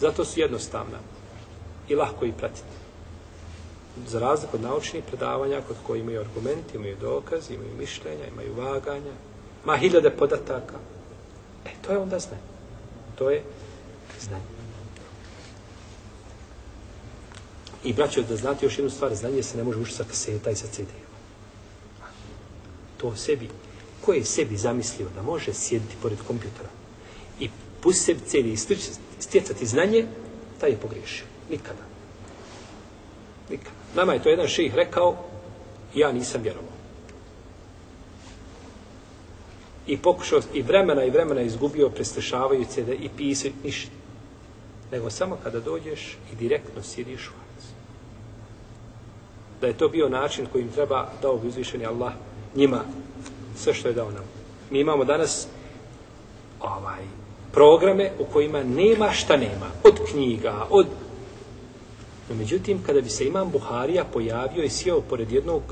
zato su jednostavna i lahko i pratiti za razliku od naučnih predavanja kod koji imaju argumenti, imaju dokaz, imaju mišljenja, imaju vaganja, ma hiljade podataka. E, to je onda znanje. To je znanje. I braćo, da znate još jednu stvar, znanje se ne može učiti sa kaseta i sa CD-a. To sebi, ko je sebi zamislio da može sjediti pored kompjutera i pusti sebi CD i stjecati znanje, taj je pogriješio. Nikada. Nikada. Nama je to jedan šejh rekao, ja nisam vjerovao. I pokušao, i vremena i vremena izgubio preslišavajući da i pisao ništa. Nego samo kada dođeš i direktno sjediš u hac. Da je to bio način kojim treba dao bi uzvišeni Allah njima sve što je dao nam. Mi imamo danas ovaj programe u kojima nema šta nema. Od knjiga, od No, međutim, kada bi se imam Buharija pojavio i sjeo pored jednog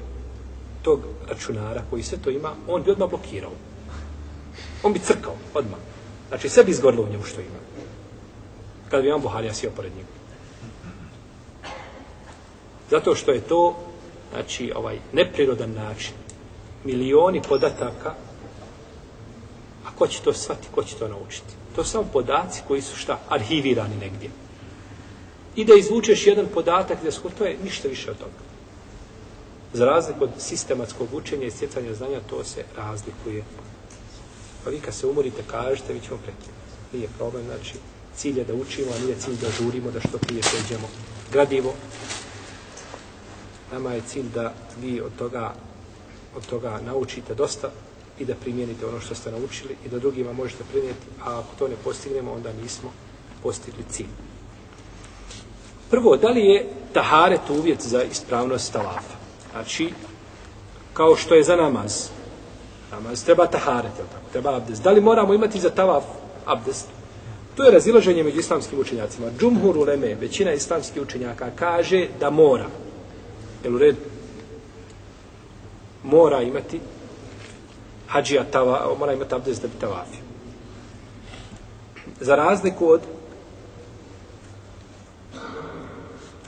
tog računara koji sve to ima, on bi odmah blokirao. On bi crkao odmah. Znači, sve bi izgorilo u njemu što ima. Kada bi imam Buharija sjeo pored njega. Zato što je to, znači, ovaj neprirodan način. Milioni podataka, a ko će to shvati, ko će to naučiti? To su samo podaci koji su šta? Arhivirani negdje i da izvučeš jedan podatak da to je ništa više od toga. Za razliku od sistematskog učenja i stjecanja znanja, to se razlikuje. Pa vi kad se umorite, kažete, mi ćemo prekinuti. Nije problem, znači, cilj je da učimo, a nije cilj da žurimo, da što prije pređemo gradivo. Nama je cilj da vi od toga, od toga naučite dosta i da primijenite ono što ste naučili i da drugima možete prinijeti, a ako to ne postignemo, onda nismo postigli cilj. Prvo, da li je taharet uvjet za ispravnost tavafa? Znači, kao što je za namaz. Namaz treba taharet, je tako? Treba abdest. Da li moramo imati za tavaf abdest? To je razilaženje među islamskim učenjacima. Džumhur uleme, većina islamskih učenjaka, kaže da mora. Jel u redu? Mora imati hađija tava, mora imati abdest da bi tavafio. Za razliku od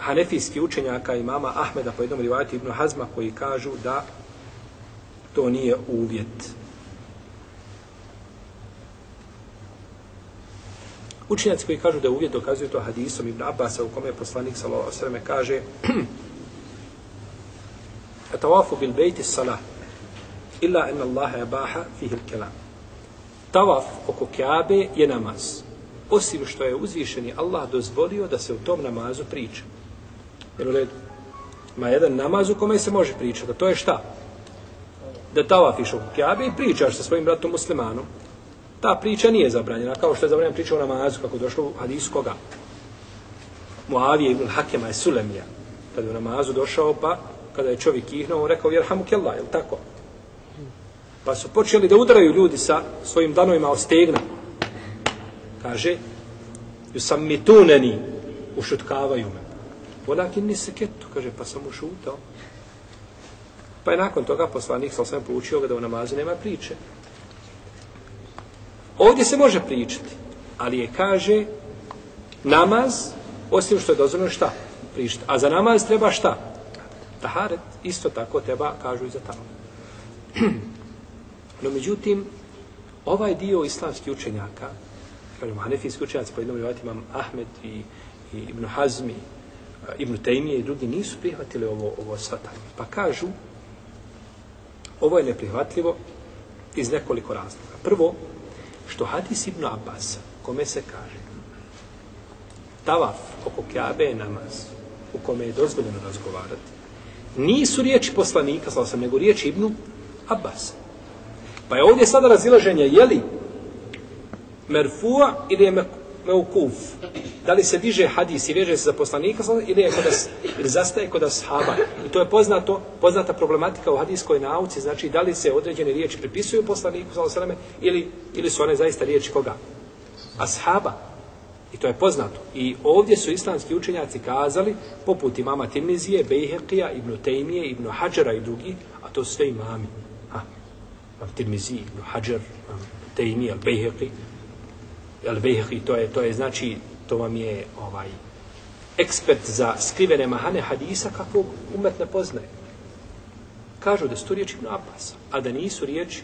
hanefijski učenjaka imama Ahmeda po jednom rivajatu Ibnu Hazma koji kažu da to nije uvjet. Učenjaci koji kažu da uvjet dokazuju to hadisom Ibn Abbasa u kome je poslanik sallallahu alejhi ve kaže Atawafu bil bejti salah illa en Allahe abaha fihi al-kalam. Tawaf oko Kabe je namaz. Osim što je uzvišeni Allah dozvolio da se u tom namazu priča. Jel u redu, ma jedan namaz u kome se može pričati, a to je šta? Da tavafiš oko Kjabe i pričaš sa svojim bratom muslimanom, ta priča nije zabranjena, kao što je zabranjena priča o namazu, kako došlo u hadisu koga? Muavije ibn Hakema je Sulemija. Kada je u namazu došao, pa kada je čovjek kihnuo, on rekao, jerhamu kella, je tako? Pa su počeli da udaraju ljudi sa svojim danovima o stegna. Kaže, ju sam mi ušutkavaju me. Volakin ni se ketu, kaže, pa sam ušutao. Pa je nakon toga poslanik sam sam poučio ga da u namazu nema priče. Ovdje se može pričati, ali je kaže namaz, osim što je dozvoljeno šta? Pričati. A za namaz treba šta? Taharet, isto tako treba, kažu i za tamo. No, međutim, ovaj dio islamskih učenjaka, kažemo, hanefijski učenjaci, po jednom imam Ahmed i, i Ibn Hazmi, Ibn Tejmije i drugi nisu prihvatili ovo, ovo svatanje. Pa kažu, ovo je neprihvatljivo iz nekoliko razloga. Prvo, što hadis Ibn Abbas, kome se kaže, tavaf oko Kjabe je namaz, u kome je dozvoljeno razgovarati, nisu riječi poslanika, slao sam, nego riječi Ibn Abbas. Pa je ovdje sada razilaženje, je li merfua ili je meukuf? Da li se diže hadis i veže se za poslanika ili, je kod as, ili zastaje kod ashaba? I to je poznato, poznata problematika u hadiskoj nauci, znači da li se određene riječi pripisuju poslaniku sallallahu ili, ili su one zaista riječi koga? Ashaba. I to je poznato. I ovdje su islamski učenjaci kazali, poput imama Tirmizije, Bejheqija, Ibn Tejmije, Ibn Hadžera i drugi, a to su sve imami. Ha. Tirmizi, Ibn Hadžer, Tejmije, El Bejhi, to je, to je znači, to vam je ovaj ekspert za skrivene mahane hadisa kakvog umet ne poznaje. Kažu da su to riječi Ibn Abbas, a da nisu riječi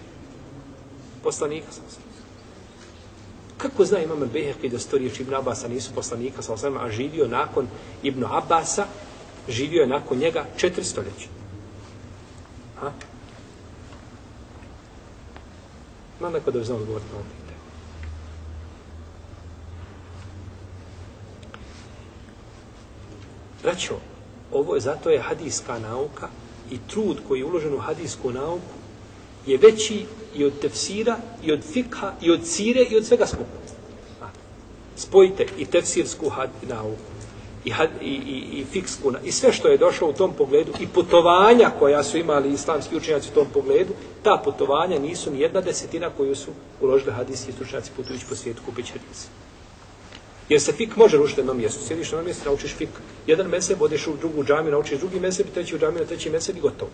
poslanika sa Kako zna imam Al-Bejheqi da su to riječi Ibn Abbasa nisu poslanika sa a živio nakon Ibn Abbasa, živio je nakon njega četiri stoljeća. Ha? Ma neko da znam odgovoriti na ovo pitanje. Braćo, ovo je zato je hadijska nauka i trud koji je uložen u hadijsku nauku je veći i od tefsira, i od fikha, i od sire, i od svega skupa. Spojite i tefsirsku had, nauku, i, had, i, i, i fiksku, i sve što je došlo u tom pogledu, i putovanja koja su imali islamski učenjaci u tom pogledu, ta putovanja nisu ni jedna desetina koju su uložili hadijski stručnjaci putujući po svijetu kupići hadijski. Jer se fik može rušiti na jednom mjestu. Sjediš na jednom mjestu, naučiš fik. Jedan meseb, odeš u drugu džamiju, naučiš drugi meseb, treći u džamiju, treći meseb i gotovo.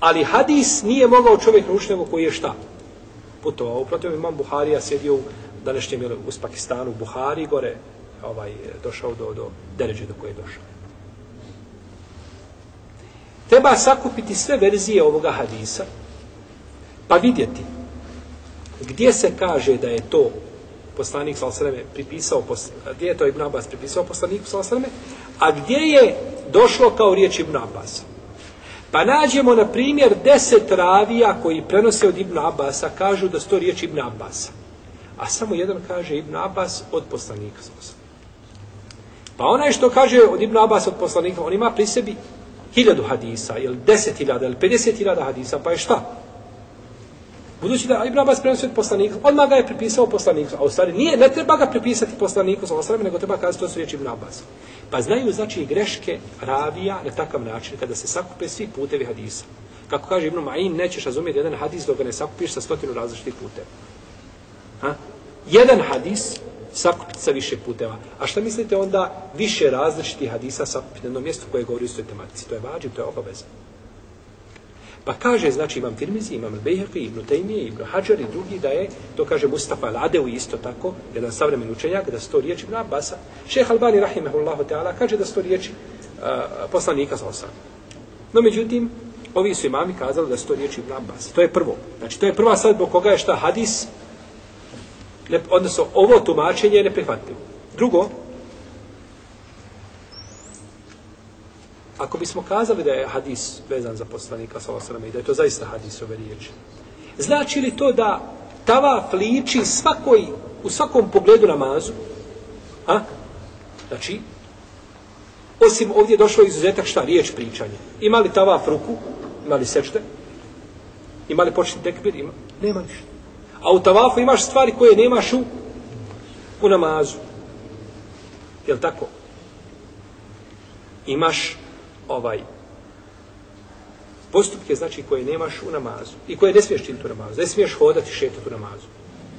Ali hadis nije mogao čovjek naučiti nego koji je šta? Putovao. Protiv imam Buharija sjedio u današnjem u Pakistanu, Buhari gore, ovaj, došao do, do deređe do koje je došao. Treba sakupiti sve verzije ovoga hadisa, pa vidjeti gdje se kaže da je to poslanik s.a.v. pripisao, gdje je to Ibn Abbas pripisao poslaniku s.a.v. a gdje je došlo kao riječ Ibn Abbas. Pa nađemo, na primjer, deset ravija koji prenose od Ibn Abbasa, kažu da sto riječ Ibn Abasa. A samo jedan kaže Ibn Abbas od poslanika s.a.v. Pa onaj što kaže od Ibn Abbas od poslanika, on ima pri sebi hiljadu hadisa, ili deset hiljada, ili pedeset hiljada hadisa, pa je šta? Budući da Ibn Abbas prenosi od poslanika, odmah ga je pripisao poslaniku, a u stvari nije, ne treba ga pripisati poslaniku, sa osrame, nego treba kazati to su riječi Ibn Abbas. Pa znaju znači greške ravija na takav način, kada se sakupe svi putevi hadisa. Kako kaže Ibn Ma'in, nećeš razumjeti jedan hadis dok ga ne sakupiš sa stotinu različitih puteva. Ha? jedan hadis sakupiti sa više puteva. A šta mislite onda više različitih hadisa sakupiti na jednom mjestu koje govori o istoj tematici? To je vađiv, to je obaveza. Pa kaže, znači imam Tirmizi, imam Bejheqi, Ibn Tejmije, Ibn Hajar i drugi da je, to kaže Mustafa Al-Adeu isto tako, jedan savremen učenjak, da sto riječi Ibn Abasa. Šeh Albani, rahimahullahu ta'ala, kaže da sto riječi uh, poslanika sa osam. No, međutim, ovi su imami kazali da sto riječi Ibn Abbas. To je prvo. Znači, to je prva sad zbog koga je šta hadis, ne, odnosno, ovo tumačenje je neprihvatljivo. Drugo, ako bismo kazali da je hadis vezan za poslanika sallallahu i da je to zaista hadis ove riječi, znači li to da tavaf liči svakoj, u svakom pogledu namazu? A? Znači, osim ovdje je došlo izuzetak šta? Riječ pričanje. Ima li tavaf ruku? Ima li sečte? Ima li početni tekbir? Ima. Nema ništa. A u tavafu imaš stvari koje nemaš u, u namazu. Jel tako? Imaš ovaj postupke znači koje nemaš u namazu i koje ne smiješ činiti u namazu. Ne smiješ hodati šetati u namazu.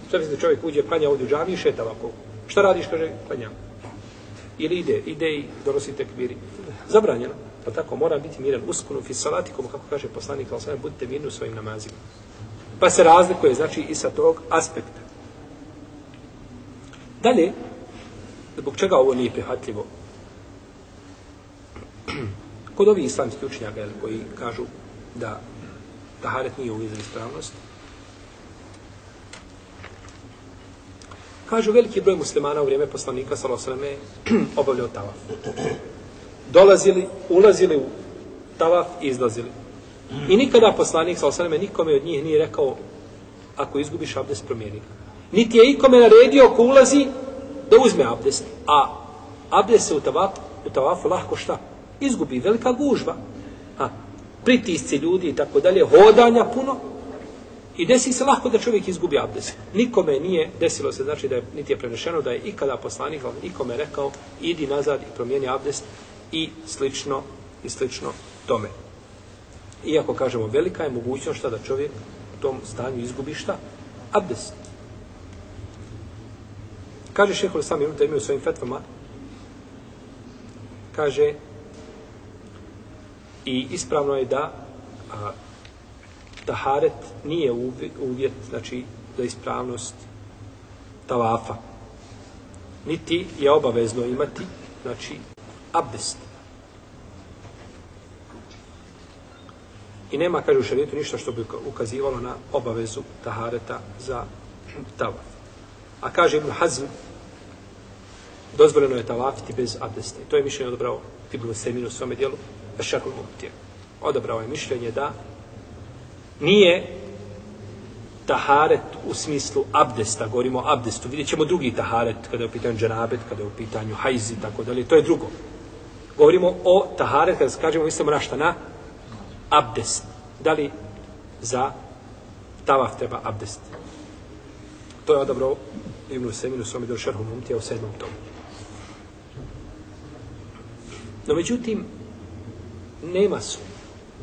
Šta misli čovjek uđe, klanja ovdje u džami i šeta ovako. Šta radiš, kaže, klanjam. Ili ide, ide i donosi tekbiri. Zabranjeno. Pa tako, mora biti miran uskunu fisalatikom, kako kaže poslanik, ali sve budite mirni u svojim namazima. Pa se razlikuje, znači, i sa tog aspekta. Dalje, zbog čega ovo nije prihvatljivo? Kod ovih islamskih učenjaka koji kažu da taharet nije uvijek za ispravnost, kažu veliki broj muslimana u vrijeme poslanika Salosrame obavljao tavaf. Dolazili, ulazili u tavaf i izlazili. I nikada poslanik Salosrame nikome od njih nije rekao ako izgubiš abdest promijeni ga. Niti je ikome naredio ko ulazi da uzme abdest. A abdest se u tavafu, u tavafu lahko šta? Izgubi velika gužva, a, pritisci ljudi i tako dalje, hodanja puno, i desi se lahko da čovjek izgubi abdest. Nikome nije desilo se, znači da je, niti je prenešeno da je ikada poslanik ikome rekao, idi nazad i promijeni abdest i slično, i slično tome. Iako kažemo, velika je mogućnost šta da čovjek u tom stanju izgubi šta? Abdest. Kaže šehol sami da imaju svojim fetvama, kaže, I ispravno je da a, taharet nije uvjet, znači, za ispravnost tavafa. Niti je obavezno imati, znači, abdest. I nema, kaže u šarijetu, ništa što bi ukazivalo na obavezu tahareta za tavaf. A kaže Ibn Hazm, dozvoljeno je tavafiti bez abdesta. I to je mišljenje odobrao Ibn Seminu u svome dijelu, Bešarul Muhtije. Odabrao je mišljenje da nije taharet u smislu abdesta, govorimo o abdestu, vidjet ćemo drugi taharet kada je u pitanju džanabet, kada je u pitanju hajzi, tako dalje, to je drugo. Govorimo o taharet, kada kažemo, mislimo na šta, na abdest. Da li za tavaf treba abdest? To je odabrao Ibn Seminu Somi do Šerhu Mumtija u sedmom tomu. No, međutim, nema su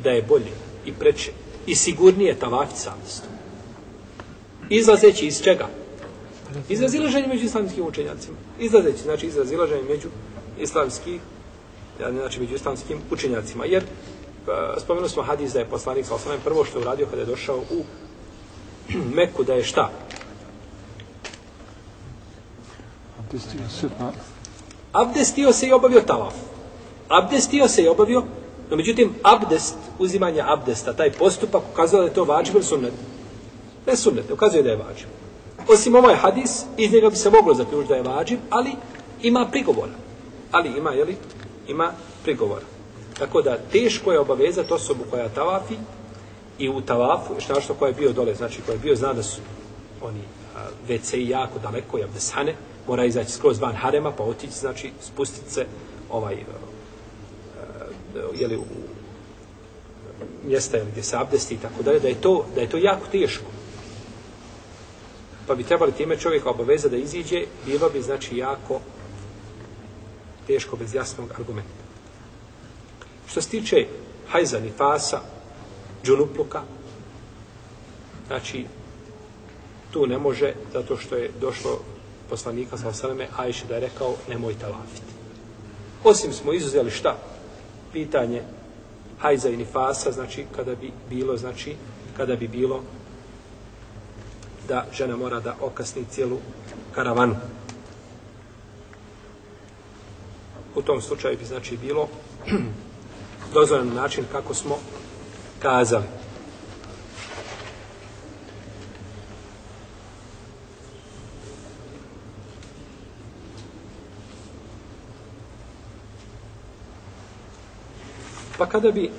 da je bolje i preče i sigurnije tavafiti savjestom. Izlazeći iz čega? Iz razilaženja među islamskim učenjacima. Izlazeći, znači iz razilaženja među islamskih, znači među islamskim učenjacima. Jer uh, spomenuli smo hadis da je poslanik sa osnovim prvo što je uradio kada je došao u Meku da je šta? Abdestio se i obavio tavaf. Abdestio se i obavio No, međutim, abdest, uzimanje abdesta, taj postupak ukazuje da je to vađib ili sunnet. Ne sunnet, ukazuje da je vađib. Osim ovaj hadis, iz njega bi se moglo zaključiti da je vađib, ali ima prigovora. Ali ima, jeli, ima prigovora. Tako da teško je obavezati osobu koja tavafi i u tavafu, šta što koja je bio dole, znači koja je bio zna da su oni a, WC i jako daleko, i abdesane, mora izaći skroz van harema, pa otići, znači spustiti se ovaj, jeli, u mjesta jeli, gdje se abdesti i tako dalje, da je to, da je to jako teško. Pa bi trebali time čovjeka obaveza da iziđe, bilo bi znači jako teško bez jasnog argumenta. Što se tiče hajza, nifasa, džunupluka, znači tu ne može, zato što je došlo poslanika sa osaleme, Ajši da je rekao, nemoj talafiti. Osim smo izuzeli šta? Pitanje hajza i nifasa, znači kada bi bilo, znači kada bi bilo da žena mora da okasni cijelu karavanu. U tom slučaju bi znači bilo dozvoljen način kako smo kazali. Pa kada bi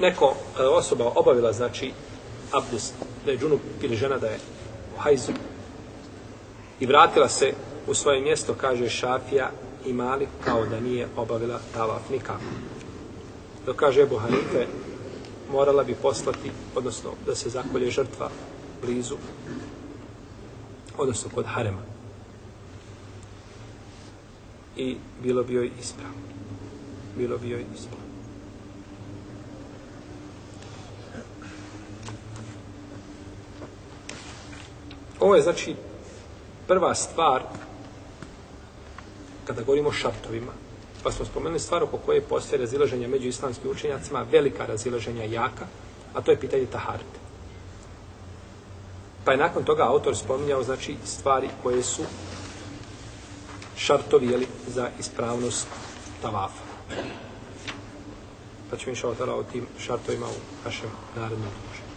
neko kada osoba obavila znači abdest da je džunup ili žena da je u hajzu i vratila se u svoje mjesto kaže šafija i malik kao da nije obavila tavaf nikako. Dok kaže Ebu Hanife morala bi poslati odnosno da se zakolje žrtva blizu odnosno kod harema. I bilo bi joj ispravno bilo bio ispravno Ovo je znači prva stvar kada govorimo o šartovima. Pa smo spomenuli stvar oko koje postoje razilaženja među islamskim učenjacima, velika razilaženja jaka, a to je pitanje taharite. Pa je nakon toga autor spominjao znači stvari koje su šartovi jeli, za ispravnost tavafa. Pa ćemo inša o tim šartovima u našem narednom druženju.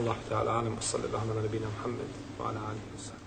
الله تعالى أعلم وصلى الله على نبينا محمد وعلى آله وصحبه